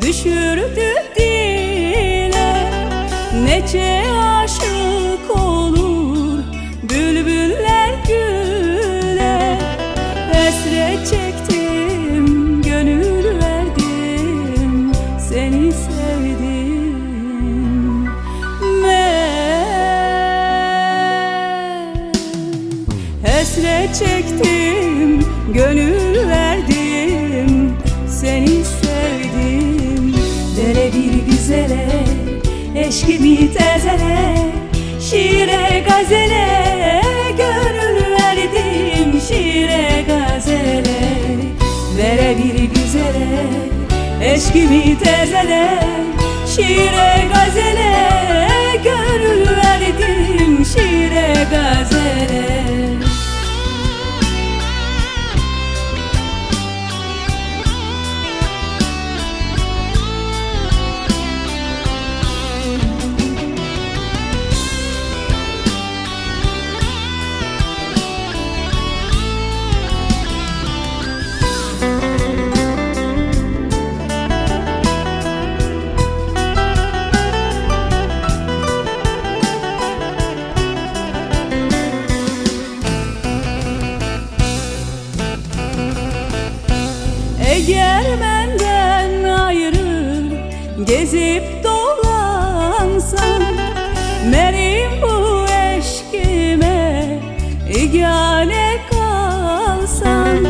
düşürdü dile Nece aşık olur bülbüller güle. Hasret çektim gönül verdim seni sevdim. Ben Hasret çektim gönül verdim eşkimi tezele Şiire gazele gönül verdim şiire gazele. Dere bir güzele eşkimi tezele Şiire gazele Gezip dolansan Merim bu eşkime İgane kalsan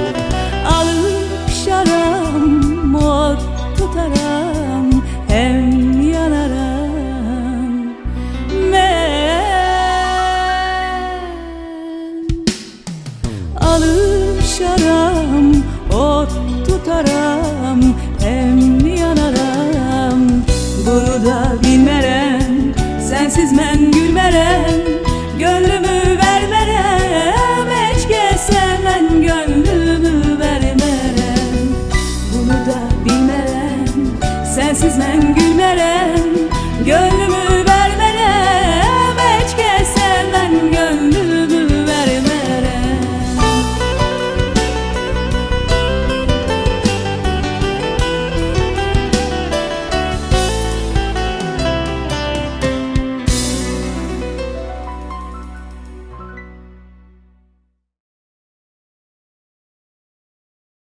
Alıp şaram Mor tutaram Hem yanaram. Ben Alıp şaram Ot tutaram gülerem Gönlümü ben